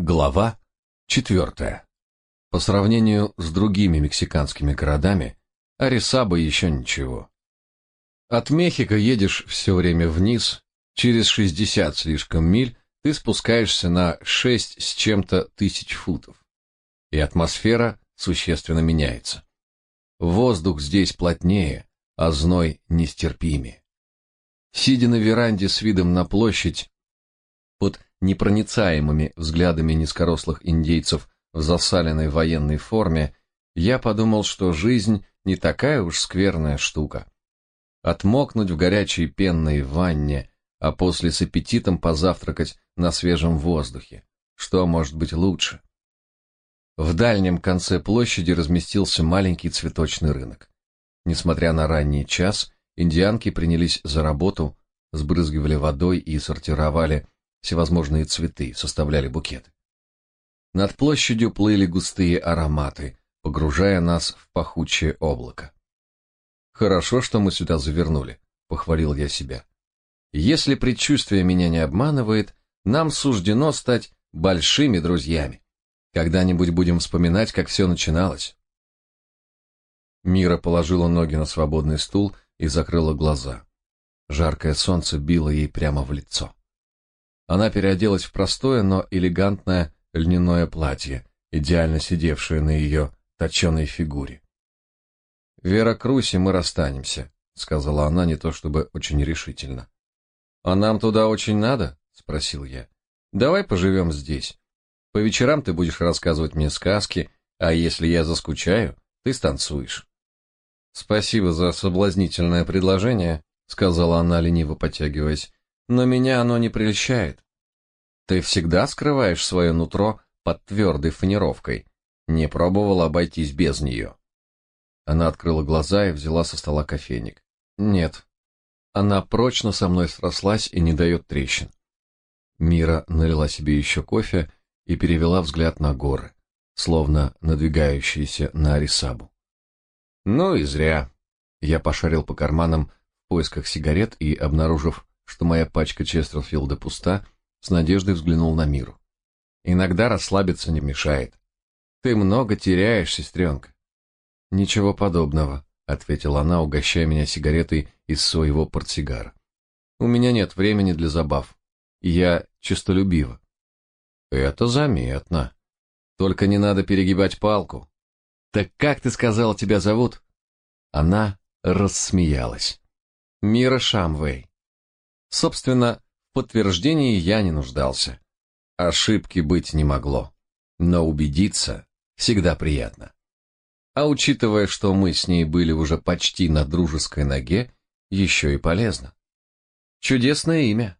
Глава четвертая. По сравнению с другими мексиканскими городами, Арисаба еще ничего. От Мехико едешь все время вниз, через 60 слишком миль ты спускаешься на 6 с чем-то тысяч футов. И атмосфера существенно меняется. Воздух здесь плотнее, а зной нестерпимее. Сидя на веранде с видом на площадь, под непроницаемыми взглядами низкорослых индейцев в засаленной военной форме, я подумал, что жизнь не такая уж скверная штука. Отмокнуть в горячей пенной ванне, а после с аппетитом позавтракать на свежем воздухе. Что может быть лучше? В дальнем конце площади разместился маленький цветочный рынок. Несмотря на ранний час, индианки принялись за работу, сбрызгивали водой и сортировали всевозможные цветы, составляли букеты. Над площадью плыли густые ароматы, погружая нас в пахучее облако. Хорошо, что мы сюда завернули, похвалил я себя. Если предчувствие меня не обманывает, нам суждено стать большими друзьями. Когда-нибудь будем вспоминать, как все начиналось. Мира положила ноги на свободный стул и закрыла глаза. Жаркое солнце било ей прямо в лицо. Она переоделась в простое, но элегантное льняное платье, идеально сидевшее на ее точеной фигуре. «Вера Круси, мы расстанемся», — сказала она не то чтобы очень решительно. «А нам туда очень надо?» — спросил я. «Давай поживем здесь. По вечерам ты будешь рассказывать мне сказки, а если я заскучаю, ты станцуешь». «Спасибо за соблазнительное предложение», — сказала она, лениво потягиваясь но меня оно не прельщает. Ты всегда скрываешь свое нутро под твердой фанеровкой. Не пробовала обойтись без нее. Она открыла глаза и взяла со стола кофейник. Нет. Она прочно со мной срослась и не дает трещин. Мира налила себе еще кофе и перевела взгляд на горы, словно надвигающиеся на Арисабу. Ну и зря. Я пошарил по карманам в поисках сигарет и, обнаружив что моя пачка Честерфилда пуста, с надеждой взглянул на миру. Иногда расслабиться не мешает. Ты много теряешь, сестренка. Ничего подобного, ответила она, угощая меня сигаретой из своего портсигара. У меня нет времени для забав. Я честолюбива. Это заметно. Только не надо перегибать палку. Так как ты сказал, тебя зовут? Она рассмеялась. Мира Шамвей. Собственно, в подтверждении я не нуждался. Ошибки быть не могло. Но убедиться всегда приятно. А учитывая, что мы с ней были уже почти на дружеской ноге, еще и полезно. Чудесное имя.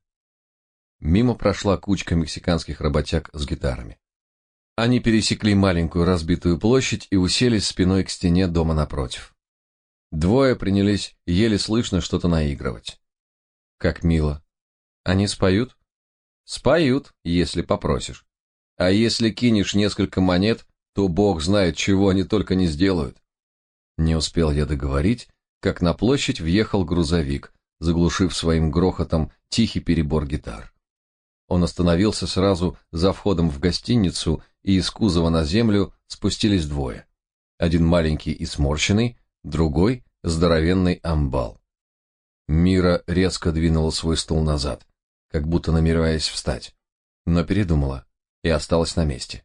Мимо прошла кучка мексиканских работяг с гитарами. Они пересекли маленькую разбитую площадь и уселись спиной к стене дома напротив. Двое принялись еле слышно что-то наигрывать. Как мило. Они споют? Споют, если попросишь. А если кинешь несколько монет, то бог знает, чего они только не сделают. Не успел я договорить, как на площадь въехал грузовик, заглушив своим грохотом тихий перебор гитар. Он остановился сразу за входом в гостиницу, и из кузова на землю спустились двое. Один маленький и сморщенный, другой здоровенный амбал. Мира резко двинула свой стул назад, как будто намереваясь встать, но передумала и осталась на месте.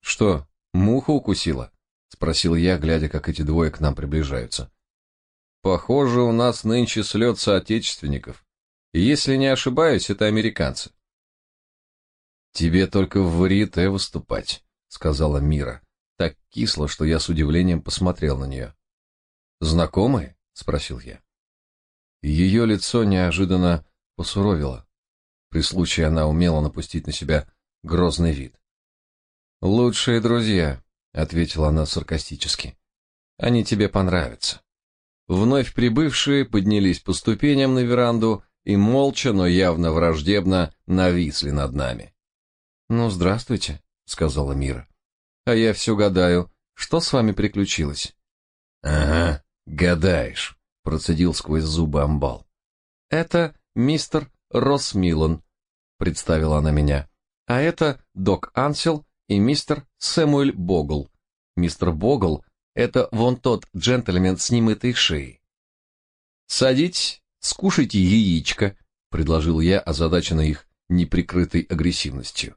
Что, муха укусила? спросил я, глядя, как эти двое к нам приближаются. Похоже, у нас нынче слет соотечественников. Если не ошибаюсь, это американцы. Тебе только в варьете выступать, сказала Мира, так кисло, что я с удивлением посмотрел на нее. Знакомые? спросил я. Ее лицо неожиданно посуровило. При случае она умела напустить на себя грозный вид. «Лучшие друзья», — ответила она саркастически. «Они тебе понравятся». Вновь прибывшие поднялись по ступеням на веранду и молча, но явно враждебно нависли над нами. «Ну, здравствуйте», — сказала Мира. «А я все гадаю, что с вами приключилось?» «Ага, гадаешь», процедил сквозь зубы амбал. Это мистер Росмилан, представила она меня. А это док Ансел и мистер Сэмуэль Богл. Мистер Богл — это вон тот джентльмен с немытой шеей. «Садитесь, скушайте яичко», — предложил я, озадаченно их неприкрытой агрессивностью.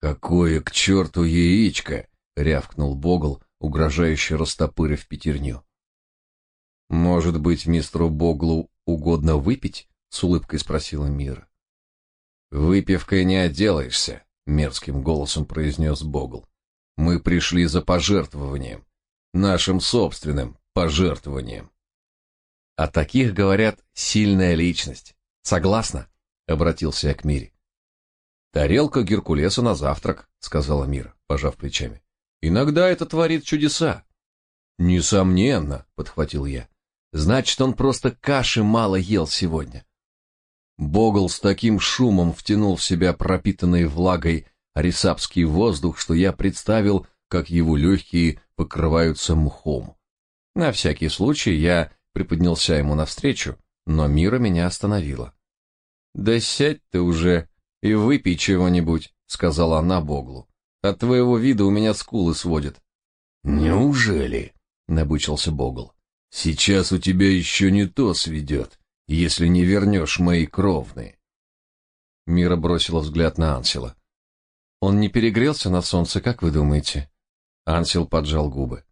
«Какое к черту яичко!» — рявкнул Богл, угрожающе растопырив пятерню. «Может быть, мистеру Боглу угодно выпить?» — с улыбкой спросила Мира. «Выпивкой не отделаешься», — мерзким голосом произнес Богл. «Мы пришли за пожертвованием, нашим собственным пожертвованием». «О таких, говорят, сильная личность. Согласна?» — обратился я к Мире. «Тарелка Геркулеса на завтрак», — сказала Мира, пожав плечами. «Иногда это творит чудеса». «Несомненно», — подхватил я. «Значит, он просто каши мало ел сегодня». Богл с таким шумом втянул в себя пропитанный влагой арисапский воздух, что я представил, как его легкие покрываются мхом. На всякий случай я приподнялся ему навстречу, но Мира меня остановила. «Да сядь ты уже и выпей чего-нибудь», — сказала она Боглу. «От твоего вида у меня скулы сводят». «Неужели?» — набычился Богл. «Сейчас у тебя еще не то сведет, если не вернешь мои кровные». Мира бросила взгляд на Ансела. «Он не перегрелся на солнце, как вы думаете?» Ансел поджал губы.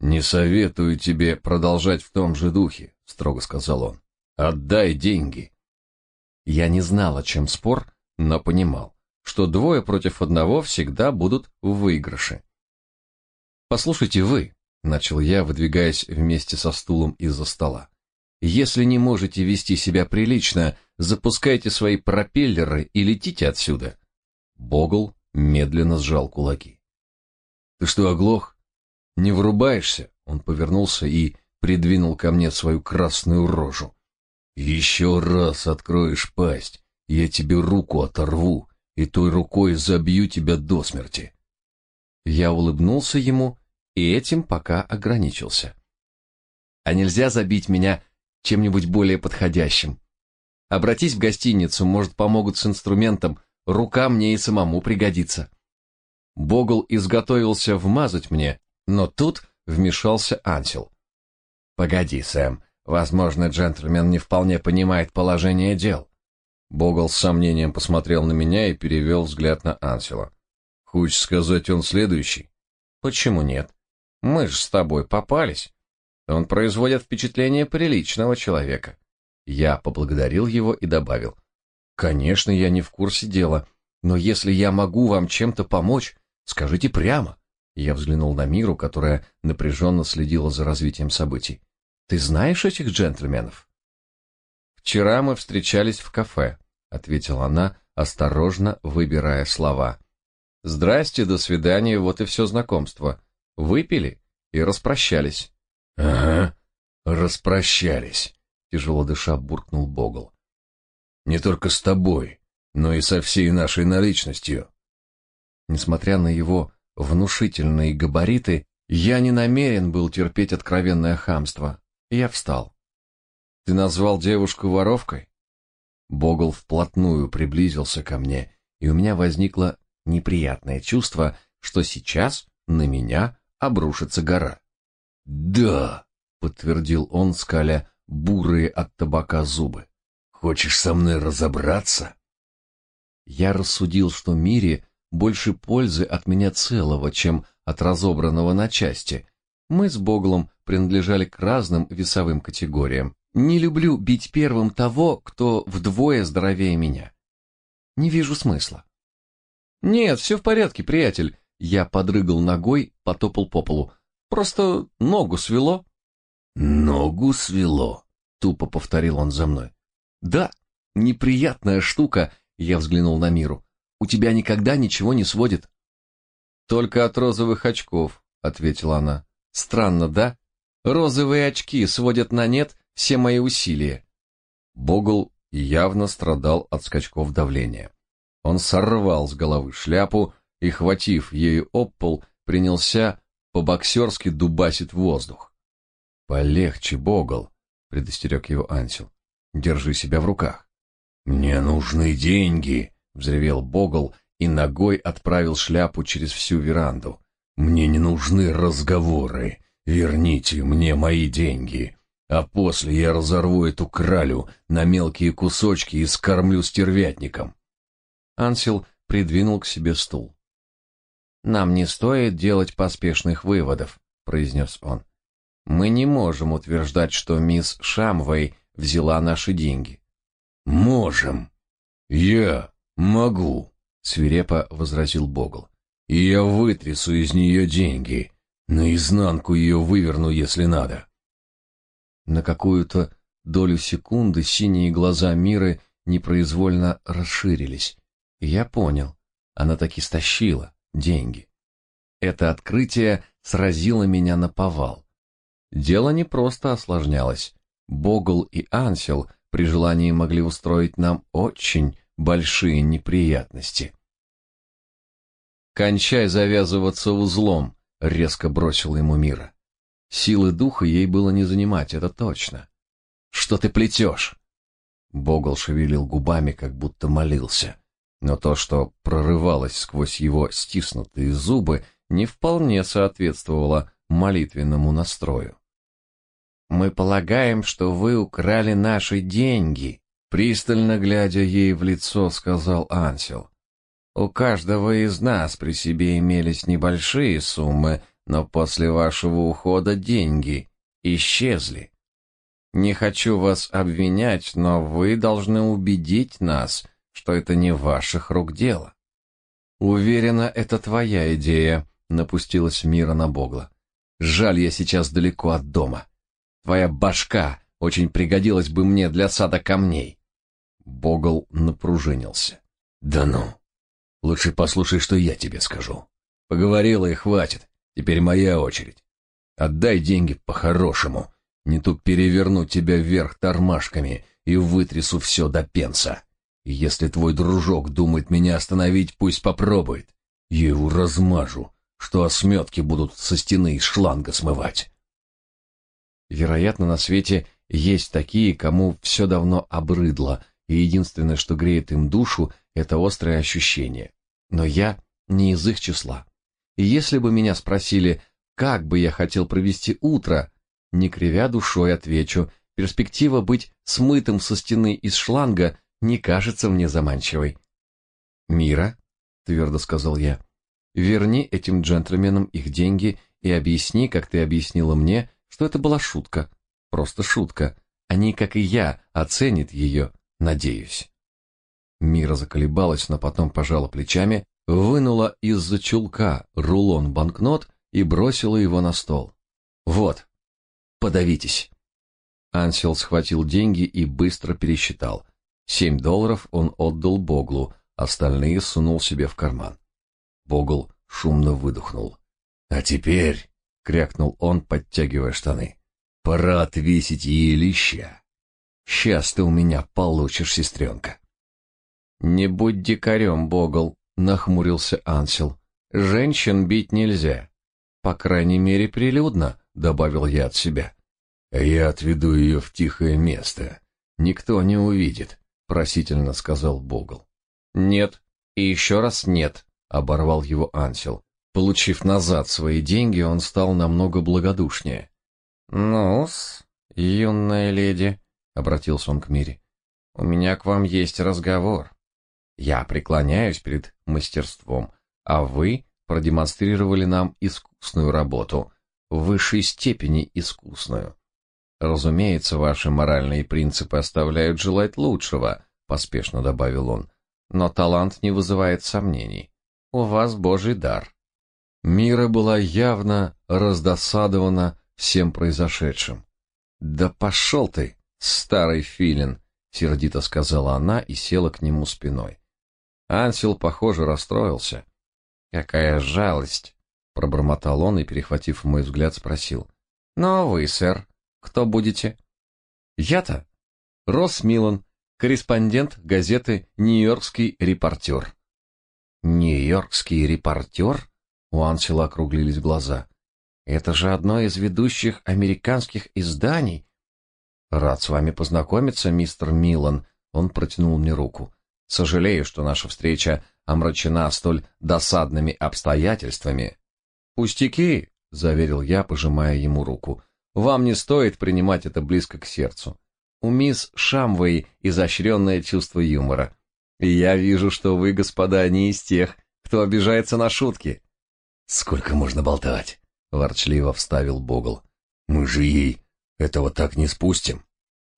«Не советую тебе продолжать в том же духе», — строго сказал он. «Отдай деньги». Я не знал, о чем спор, но понимал, что двое против одного всегда будут в выигрыше. «Послушайте вы», — начал я, выдвигаясь вместе со стулом из-за стола. «Если не можете вести себя прилично, запускайте свои пропеллеры и летите отсюда». Богл медленно сжал кулаки. «Ты что, оглох? Не врубаешься?» Он повернулся и придвинул ко мне свою красную рожу. Еще раз откроешь пасть, я тебе руку оторву, и той рукой забью тебя до смерти. Я улыбнулся ему и этим пока ограничился. А нельзя забить меня чем-нибудь более подходящим. Обратись в гостиницу, может, помогут с инструментом, рука мне и самому пригодится. Богл изготовился вмазать мне, но тут вмешался Ансел. Погоди, Сэм, Возможно, джентльмен не вполне понимает положение дел. Богл с сомнением посмотрел на меня и перевел взгляд на Ансела. Хочешь сказать, он следующий? Почему нет? Мы же с тобой попались. Он производит впечатление приличного человека. Я поблагодарил его и добавил: "Конечно, я не в курсе дела, но если я могу вам чем-то помочь, скажите прямо". Я взглянул на Миру, которая напряженно следила за развитием событий. Ты знаешь этих джентльменов? Вчера мы встречались в кафе, ответила она, осторожно выбирая слова. Здрасте, до свидания, вот и все знакомство. Выпили и распрощались. Ага, распрощались, тяжело дыша буркнул Богл. Не только с тобой, но и со всей нашей наличностью. Несмотря на его внушительные габариты, я не намерен был терпеть откровенное хамство. Я встал. Ты назвал девушку воровкой? Богл вплотную приблизился ко мне, и у меня возникло неприятное чувство, что сейчас на меня обрушится гора. Да, подтвердил он, скаля бурые от табака зубы. Хочешь со мной разобраться? Я рассудил, что мире больше пользы от меня целого, чем от разобранного на части. Мы с Боглом принадлежали к разным весовым категориям. Не люблю бить первым того, кто вдвое здоровее меня. Не вижу смысла. Нет, все в порядке, приятель. Я подрыгал ногой, потопал по полу. Просто ногу свело. Ногу свело, тупо повторил он за мной. Да, неприятная штука, я взглянул на Миру. У тебя никогда ничего не сводит. Только от розовых очков, ответила она. Странно, да? Розовые очки сводят на нет все мои усилия. Богл явно страдал от скачков давления. Он сорвал с головы шляпу и, хватив ею об пол, принялся по-боксерски дубасить воздух. «Полегче, Богл», — предостерег его Ансел. «Держи себя в руках». «Мне нужны деньги», — взревел Богл и ногой отправил шляпу через всю веранду. «Мне не нужны разговоры. Верните мне мои деньги, а после я разорву эту кралю на мелкие кусочки и скормлю стервятником». Ансел придвинул к себе стул. «Нам не стоит делать поспешных выводов», — произнес он. «Мы не можем утверждать, что мисс Шамвей взяла наши деньги». «Можем. Я могу», — свирепо возразил Богл. «И я вытрясу из нее деньги. Наизнанку ее выверну, если надо». На какую-то долю секунды синие глаза Миры непроизвольно расширились. Я понял, она таки стащила деньги. Это открытие сразило меня на повал. Дело не просто осложнялось. Богл и Ансел при желании могли устроить нам очень большие неприятности. «Кончай завязываться узлом», — резко бросил ему Мира. Силы духа ей было не занимать, это точно. «Что ты плетешь?» Богл шевелил губами, как будто молился но то, что прорывалось сквозь его стиснутые зубы, не вполне соответствовало молитвенному настрою. «Мы полагаем, что вы украли наши деньги», — пристально глядя ей в лицо, сказал Ансел. «У каждого из нас при себе имелись небольшие суммы, но после вашего ухода деньги исчезли. Не хочу вас обвинять, но вы должны убедить нас, что это не ваших рук дело. Уверена, это твоя идея, напустилась Мира на Богла. Жаль, я сейчас далеко от дома. Твоя башка очень пригодилась бы мне для сада камней. Богл напружинился. Да ну. Лучше послушай, что я тебе скажу. Поговорила и хватит. Теперь моя очередь. Отдай деньги по-хорошему. Не то переверну тебя вверх тормашками и вытрясу все до пенса. Если твой дружок думает меня остановить, пусть попробует. Я его размажу, что осметки будут со стены из шланга смывать. Вероятно, на свете есть такие, кому все давно обрыдло, и единственное, что греет им душу, это острое ощущение. Но я не из их числа. И если бы меня спросили, как бы я хотел провести утро, не кривя душой отвечу, перспектива быть смытым со стены из шланга не кажется мне заманчивой. «Мира», — твердо сказал я, — «верни этим джентльменам их деньги и объясни, как ты объяснила мне, что это была шутка, просто шутка. Они, как и я, оценят ее, надеюсь». Мира заколебалась, но потом пожала плечами, вынула из-за чулка рулон банкнот и бросила его на стол. «Вот, подавитесь». Ансел схватил деньги и быстро пересчитал. Семь долларов он отдал Боглу, остальные сунул себе в карман. Богл шумно выдохнул. «А теперь», — крякнул он, подтягивая штаны, — «пора отвесить ей лища. Сейчас ты у меня получишь, сестренка». «Не будь дикарем, Богл», — нахмурился Ансел. «Женщин бить нельзя. По крайней мере, прилюдно», — добавил я от себя. «Я отведу ее в тихое место. Никто не увидит просительно сказал Богл. Нет, и еще раз нет, оборвал его Ансел. Получив назад свои деньги, он стал намного благодушнее. Ну-с, юная леди, обратился он к Мире. У меня к вам есть разговор. Я преклоняюсь перед мастерством, а вы продемонстрировали нам искусную работу, в высшей степени искусную. Разумеется, ваши моральные принципы оставляют желать лучшего, поспешно добавил он. Но талант не вызывает сомнений. У вас божий дар. Мира была явно раздосадована всем произошедшим. Да пошел ты, старый филин, сердито сказала она и села к нему спиной. Ансел, похоже, расстроился. Какая жалость, пробормотал он и, перехватив мой взгляд, спросил: "Ну а вы, сэр, кто будете? Я-то Росс Милан, корреспондент газеты Нью-Йоркский репортер. Нью-Йоркский репортер? У Ансела округлились глаза. Это же одно из ведущих американских изданий. Рад с вами познакомиться, мистер Милан. Он протянул мне руку. Сожалею, что наша встреча омрачена столь досадными обстоятельствами. Пустяки, заверил я, пожимая ему руку. Вам не стоит принимать это близко к сердцу. У мисс Шамвей изощренное чувство юмора. И я вижу, что вы, господа, не из тех, кто обижается на шутки. Сколько можно болтать? ворчливо вставил Богл. Мы же ей этого так не спустим.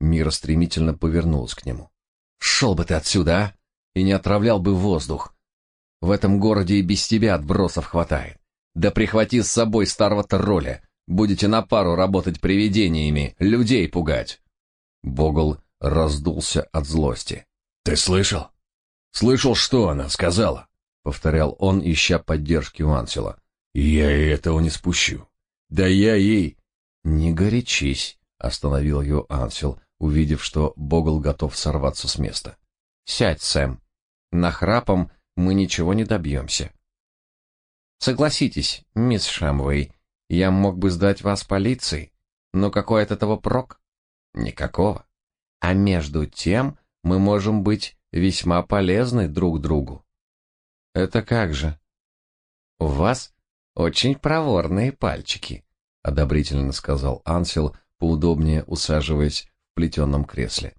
Мира стремительно повернулась к нему. Шел бы ты отсюда, а? И не отравлял бы воздух. В этом городе и без тебя отбросов хватает. Да прихвати с собой старого тролля. Будете на пару работать привидениями, людей пугать. Богл раздулся от злости. Ты слышал? Слышал, что она сказала? повторял он, ища поддержки у Ансела. Я ей этого не спущу. Да я ей Не горячись, остановил ее Ансел, увидев, что Богл готов сорваться с места. Сядь, Сэм. На храпом мы ничего не добьемся. Согласитесь, мисс Шамвей, я мог бы сдать вас полиции, но какой от этого прок? Никакого. А между тем мы можем быть весьма полезны друг другу. Это как же? У вас очень проворные пальчики, одобрительно сказал Ансел, поудобнее усаживаясь в плетеном кресле.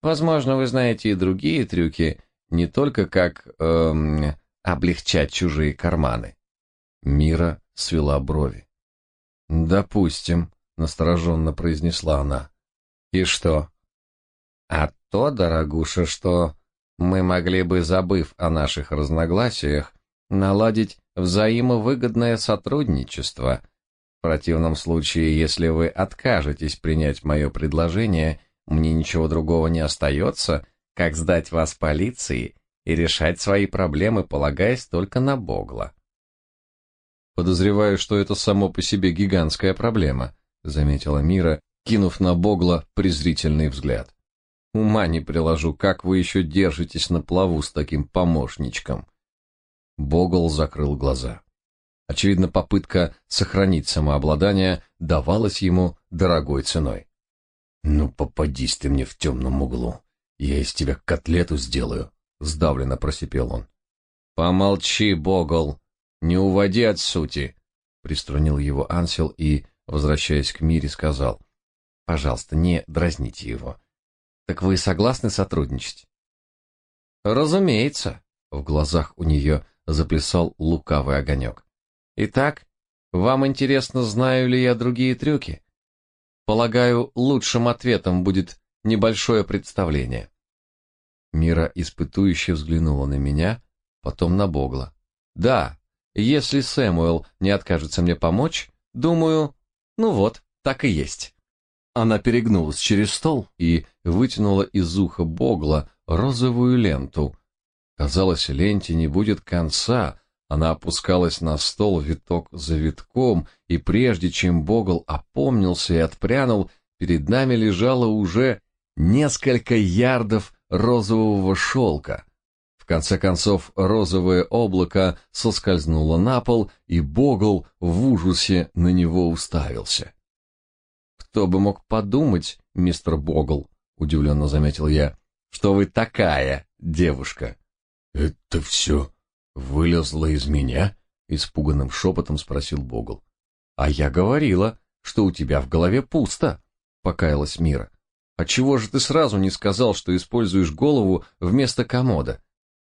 Возможно, вы знаете и другие трюки, не только как эм, облегчать чужие карманы. Мира свела брови. Допустим, настороженно произнесла она. И что? А то, дорогуша, что мы могли бы, забыв о наших разногласиях, наладить взаимовыгодное сотрудничество. В противном случае, если вы откажетесь принять мое предложение, мне ничего другого не остается, как сдать вас полиции и решать свои проблемы, полагаясь только на Богла. Подозреваю, что это само по себе гигантская проблема, заметила Мира, кинув на Богла презрительный взгляд. Ума не приложу, как вы еще держитесь на плаву с таким помощничком. Богл закрыл глаза. Очевидно, попытка сохранить самообладание давалась ему дорогой ценой. Ну, попадись ты мне в темном углу. Я из тебя котлету сделаю, сдавленно просипел он. Помолчи, Богл, не уводи от сути, приструнил его Ансел и, возвращаясь к Мире, сказал: "Пожалуйста, не дразните его. Так вы согласны сотрудничать? Разумеется, в глазах у нее заплясал лукавый огонек. Итак, вам интересно, знаю ли я другие трюки? Полагаю, лучшим ответом будет небольшое представление. Мира испытующе взглянула на меня, потом на Богла. Да, если Сэмуэл не откажется мне помочь, думаю, ну вот, так и есть. Она перегнулась через стол и вытянула из уха Богла розовую ленту. Казалось, ленте не будет конца. Она опускалась на стол виток за витком, и прежде чем Богл опомнился и отпрянул, перед нами лежало уже несколько ярдов розового шелка. Конце концов, розовое облако соскользнуло на пол, и Богл в ужасе на него уставился. Кто бы мог подумать, мистер Богл, удивленно заметил я, что вы такая девушка. Это все вылезло из меня? испуганным шепотом спросил Богл. А я говорила, что у тебя в голове пусто, покаялась Мира. А чего же ты сразу не сказал, что используешь голову вместо комода?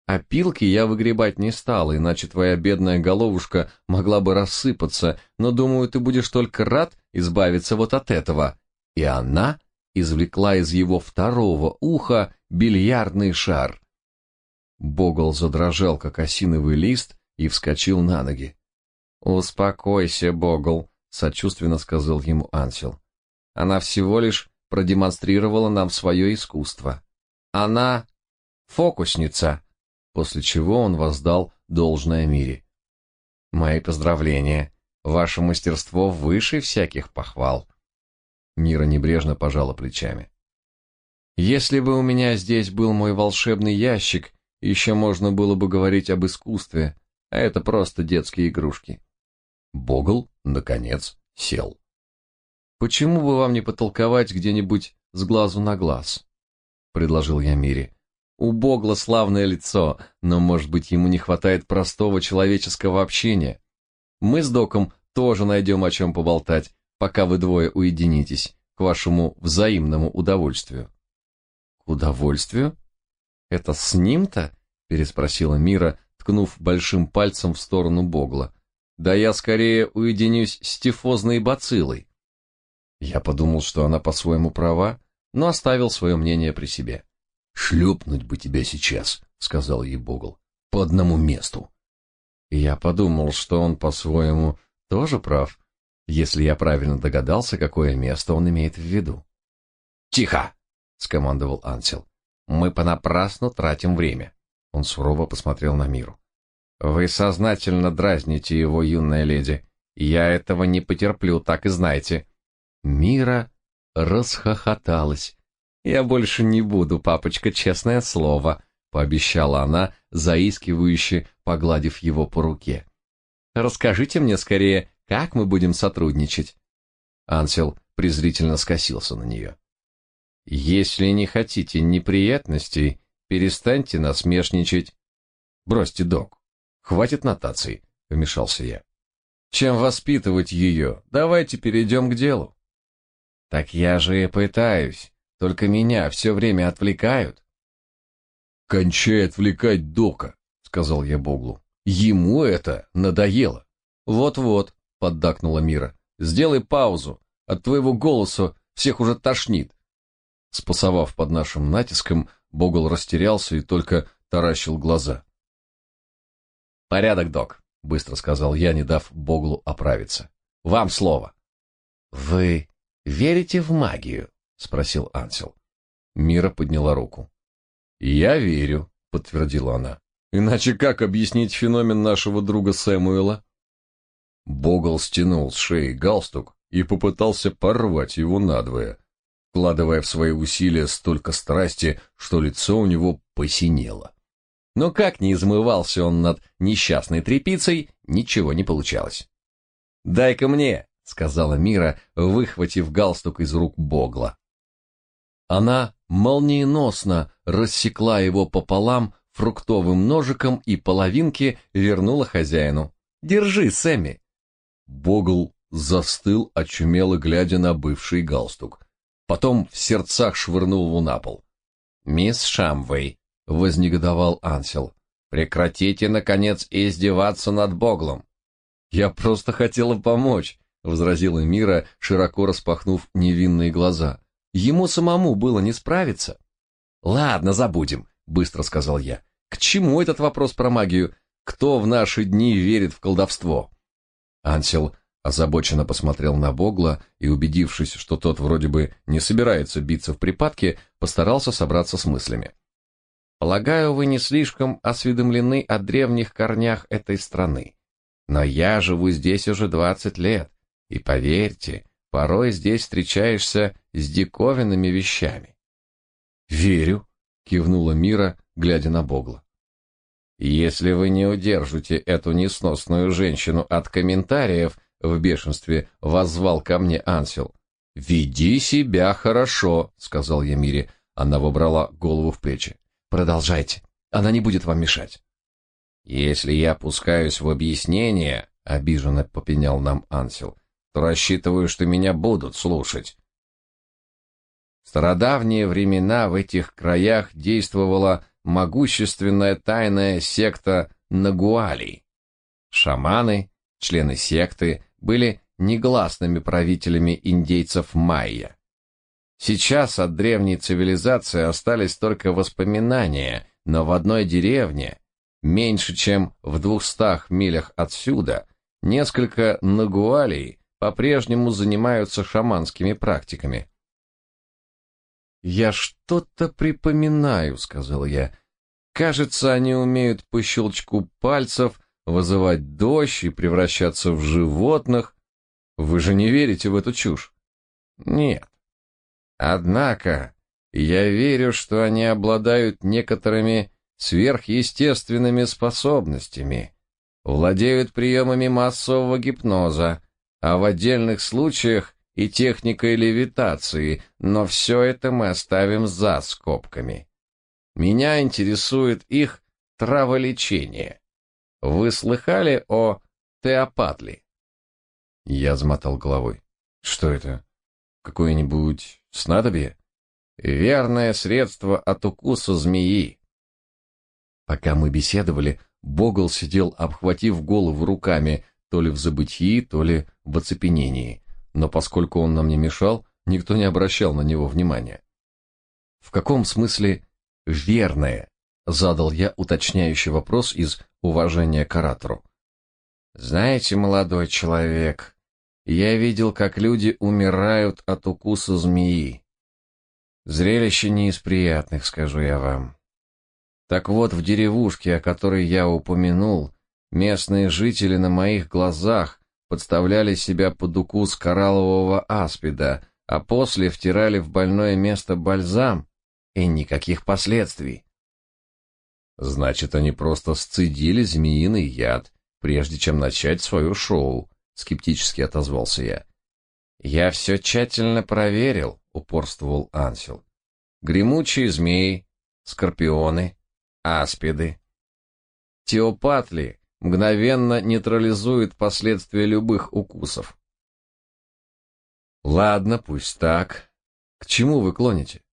А пилки я выгребать не стал, иначе твоя бедная головушка могла бы рассыпаться, но, думаю, ты будешь только рад избавиться вот от этого. И она извлекла из его второго уха бильярдный шар. Богол задрожал, как осиновый лист, и вскочил на ноги. «Успокойся, Богол», — сочувственно сказал ему Ансел. «Она всего лишь продемонстрировала нам свое искусство. Она фокусница» после чего он воздал должное Мире. «Мои поздравления. Ваше мастерство выше всяких похвал». Мира небрежно пожала плечами. «Если бы у меня здесь был мой волшебный ящик, еще можно было бы говорить об искусстве, а это просто детские игрушки». Богл, наконец, сел. «Почему бы вам не потолковать где-нибудь с глазу на глаз?» — предложил я Мире. У Богла славное лицо, но, может быть, ему не хватает простого человеческого общения. Мы с Доком тоже найдем о чем поболтать, пока вы двое уединитесь, к вашему взаимному удовольствию. К удовольствию? Это с ним-то? переспросила Мира, ткнув большим пальцем в сторону Богла. Да я скорее уединюсь с тифозной бациллой. Я подумал, что она по-своему права, но оставил свое мнение при себе. «Шлепнуть бы тебя сейчас», — сказал ей Богл, — «по одному месту». я подумал, что он по-своему тоже прав, если я правильно догадался, какое место он имеет в виду. «Тихо!» — скомандовал Ансел. «Мы понапрасну тратим время». Он сурово посмотрел на Миру. «Вы сознательно дразните его, юная леди. Я этого не потерплю, так и знайте». Мира расхохоталась. «Я больше не буду, папочка, честное слово», — пообещала она, заискивающе погладив его по руке. «Расскажите мне скорее, как мы будем сотрудничать?» Ансел презрительно скосился на нее. «Если не хотите неприятностей, перестаньте насмешничать». «Бросьте, док. Хватит нотаций», — вмешался я. «Чем воспитывать ее? Давайте перейдем к делу». Так я же и пытаюсь, только меня все время отвлекают. Кончай отвлекать Дока, сказал я Боглу. Ему это надоело. Вот-вот, поддакнула Мира. Сделай паузу. От твоего голоса всех уже тошнит. Спасовав под нашим натиском, Богл растерялся и только таращил глаза. Порядок, док, быстро сказал я, не дав Боглу оправиться. Вам слово. Вы верите в магию? Спросил Ансел. Мира подняла руку. Я верю, подтвердила она. Иначе как объяснить феномен нашего друга Сэмуэла? Богл стянул с шеи галстук и попытался порвать его надвое, вкладывая в свои усилия столько страсти, что лицо у него посинело. Но как ни измывался он над несчастной тряпицей, ничего не получалось. «Дай-ка мне!» сказала Мира, выхватив галстук из рук Богла. Она молниеносно рассекла его пополам фруктовым ножиком и половинки вернула хозяину. Держи, Сэмми. Богл застыл, очумело глядя на бывший галстук. Потом в сердцах швырнул его на пол. Мисс Шамвей, вознегодовал Ансел. Прекратите наконец издеваться над Боглом. Я просто хотела помочь, — возразила Мира, широко распахнув невинные глаза. «Ему самому было не справиться». «Ладно, забудем», — быстро сказал я. «К чему этот вопрос про магию? Кто в наши дни верит в колдовство?» Ансел озабоченно посмотрел на Богла и, убедившись, что тот вроде бы не собирается биться в припадке, постарался собраться с мыслями. «Полагаю, вы не слишком осведомлены о древних корнях этой страны. Но я живу здесь уже двадцать лет, и поверьте, порой здесь встречаешься с диковинными вещами. Верю, кивнула Мира, глядя на Богла. Если вы не удержите эту несносную женщину от комментариев, в бешенстве воззвал ко мне Ансел. Веди себя хорошо, сказал я Мире. Она вобрала голову в плечи. Продолжайте. Она не будет вам мешать. Если я пускаюсь в объяснение, обиженно попенял нам Ансел, то рассчитываю, что меня будут слушать. В стародавние времена в этих краях действовала могущественная тайная секта Нагуалий. Шаманы, члены секты, были негласными правителями индейцев майя. Сейчас от древней цивилизации остались только воспоминания, но в одной деревне, меньше чем в двухстах милях отсюда, несколько нагуалий по-прежнему занимаются шаманскими практиками. «Я что-то припоминаю», — сказал я. «Кажется, они умеют по щелчку пальцев вызывать дождь и превращаться в животных. Вы же не верите в эту чушь?» «Нет. Однако я верю, что они обладают некоторыми сверхъестественными способностями, владеют приемами массового гипноза, а в отдельных случаях и техникой левитации, но все это мы оставим за скобками. Меня интересует их траволечение. Вы слыхали о теопатли? Я замотал головой. Что это? Какое-нибудь снадобье? Верное средство от укуса змеи. Пока мы беседовали, Богл сидел, обхватив голову руками, то ли в забытии, то ли в оцепенении. Но поскольку он нам не мешал, никто не обращал на него внимания. В каком смысле верное? Задал я уточняющий вопрос из уважения к оратору. Знаете, молодой человек, я видел, как люди умирают от укуса змеи. Зрелище не из приятных, скажу я вам. Так вот, в деревушке, о которой я упомянул, местные жители на моих глазах подставляли себя под укус кораллового аспида, а после втирали в больное место бальзам, и никаких последствий. Значит, они просто сцедили змеиный яд, прежде чем начать свое шоу, скептически отозвался я. Я все тщательно проверил, упорствовал Ансел. Гремучие змеи, скорпионы, аспиды. Теопатли мгновенно нейтрализует последствия любых укусов. Ладно, пусть так. К чему вы клоните?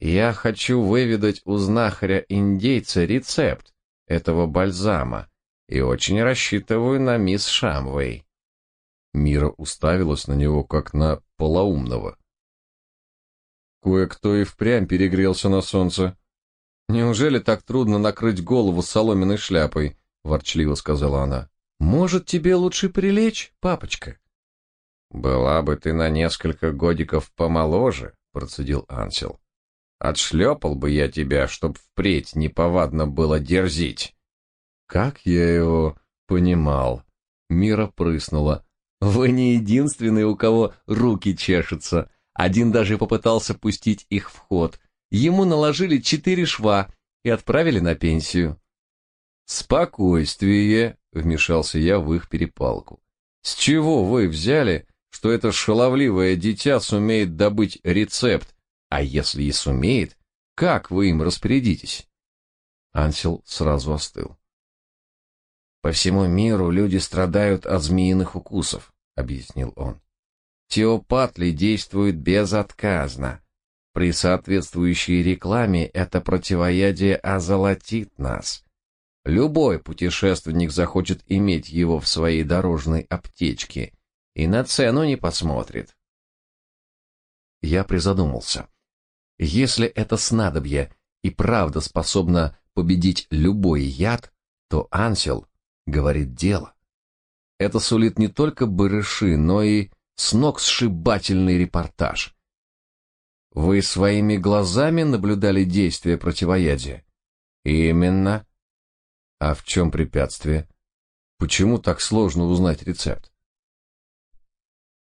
Я хочу выведать у знахаря-индейца рецепт этого бальзама и очень рассчитываю на мисс Шамвей. Мира уставилась на него, как на полоумного. Кое-кто и впрямь перегрелся на солнце. Неужели так трудно накрыть голову соломенной шляпой? Ворчливо сказала она. Может, тебе лучше прилечь, папочка? Была бы ты на несколько годиков помоложе, процедил Ансел. Отшлепал бы я тебя, чтоб впредь неповадно было дерзить. Как я его понимал. Мира прыснула. Вы не единственный, у кого руки чешутся. Один даже попытался пустить их в ход. Ему наложили четыре шва и отправили на пенсию. Спокойствие, вмешался я в их перепалку. С чего вы взяли, что это шаловливое дитя сумеет добыть рецепт? А если и сумеет, как вы им распорядитесь? Ансел сразу остыл. По всему миру люди страдают от змеиных укусов, объяснил он. Теопатли действует безотказно. При соответствующей рекламе это противоядие озолотит нас. Любой путешественник захочет иметь его в своей дорожной аптечке и на цену не посмотрит. Я призадумался. Если это снадобье и правда способно победить любой яд, то Ансел говорит дело. Это сулит не только барыши, но и сногсшибательный репортаж. Вы своими глазами наблюдали действие противоядия? Именно. А в чем препятствие? Почему так сложно узнать рецепт?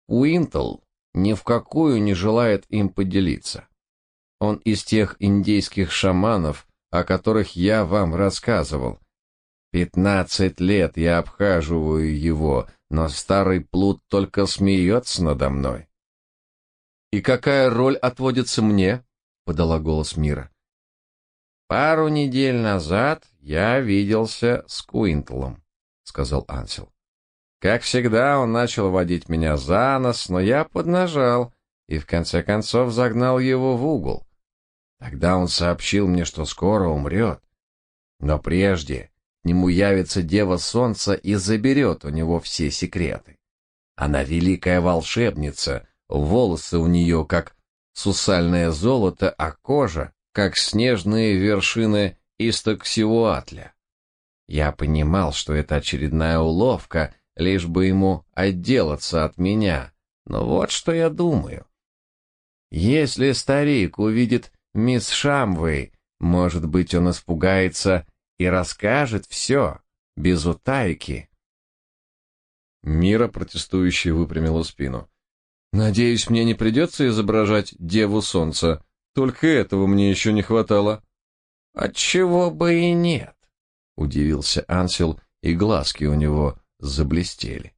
Уинтл ни в какую не желает им поделиться. Он из тех индейских шаманов, о которых я вам рассказывал, Пятнадцать лет я обхаживаю его, но старый плут только смеется надо мной. «И какая роль отводится мне?» — подала голос Мира. «Пару недель назад я виделся с Куинтлом», — сказал Ансел. «Как всегда, он начал водить меня за нос, но я поднажал и в конце концов загнал его в угол. Тогда он сообщил мне, что скоро умрет. Но прежде к нему явится Дева Солнца и заберет у него все секреты. Она великая волшебница, волосы у нее как сусальное золото, а кожа как снежные вершины Истоксиуатля. Я понимал, что это очередная уловка, лишь бы ему отделаться от меня. Но вот что я думаю. Если старик увидит мисс Шамвей, может быть, он испугается и расскажет все, без утайки. Мира протестующий выпрямила спину. Надеюсь, мне не придется изображать Деву Солнца. Только этого мне еще не хватало. Отчего бы и нет, удивился Ансел, и глазки у него заблестели.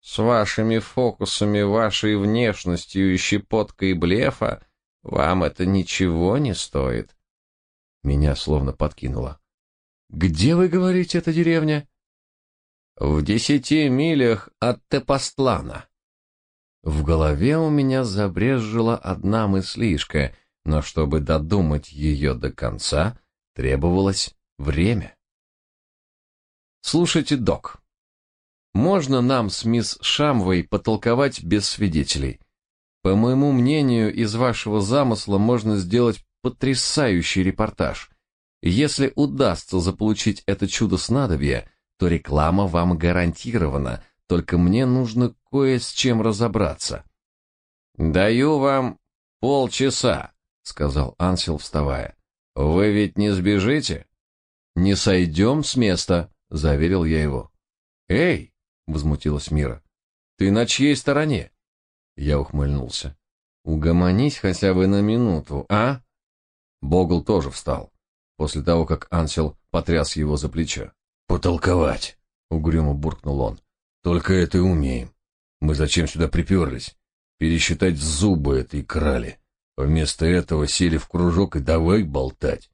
С вашими фокусами, вашей внешностью и щепоткой блефа вам это ничего не стоит. Меня словно подкинуло. Где вы говорите эта деревня? В десяти милях от Тепостлана. В голове у меня забрезжила одна мыслишка, но чтобы додумать ее до конца, требовалось время. Слушайте, док. Можно нам с мисс Шамвой потолковать без свидетелей? По моему мнению, из вашего замысла можно сделать потрясающий репортаж. Если удастся заполучить это чудо снадобья, то реклама вам гарантирована, только мне нужно кое с чем разобраться. Даю вам полчаса, сказал Ансел, вставая. Вы ведь не сбежите? Не сойдем с места, заверил я его. Эй, возмутилась Мира. Ты на чьей стороне? Я ухмыльнулся. Угомонись хотя бы на минуту, а? Богл тоже встал, после того, как Ансел потряс его за плечо. «Потолковать!» — угрюмо буркнул он. «Только это умеем. Мы зачем сюда приперлись? Пересчитать зубы этой крали. Вместо этого сели в кружок и давай болтать.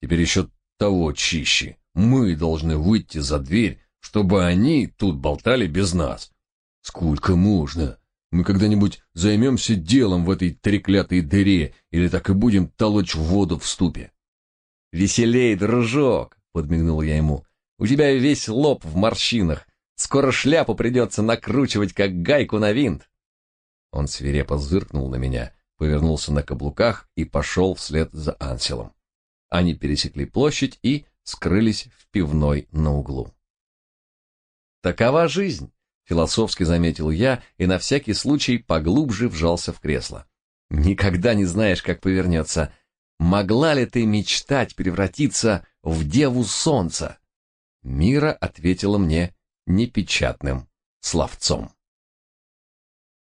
Теперь еще того чище. Мы должны выйти за дверь, чтобы они тут болтали без нас. Сколько можно? Мы когда-нибудь займемся делом в этой треклятой дыре или так и будем толочь воду в ступе? «Веселей, дружок!» — подмигнул я ему. «У тебя весь лоб в морщинах. Скоро шляпу придется накручивать, как гайку на винт». Он свирепо зыркнул на меня, повернулся на каблуках и пошел вслед за Анселом. Они пересекли площадь и скрылись в пивной на углу. Такова жизнь. Философски заметил я и на всякий случай поглубже вжался в кресло. Никогда не знаешь, как повернется. Могла ли ты мечтать превратиться в деву солнца? Мира ответила мне непечатным словцом.